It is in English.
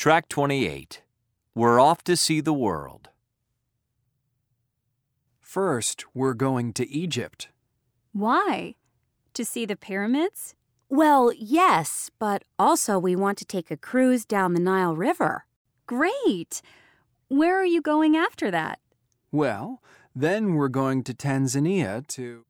Track 28. We're off to see the world. First, we're going to Egypt. Why? To see the pyramids? Well, yes, but also we want to take a cruise down the Nile River. Great! Where are you going after that? Well, then we're going to Tanzania to.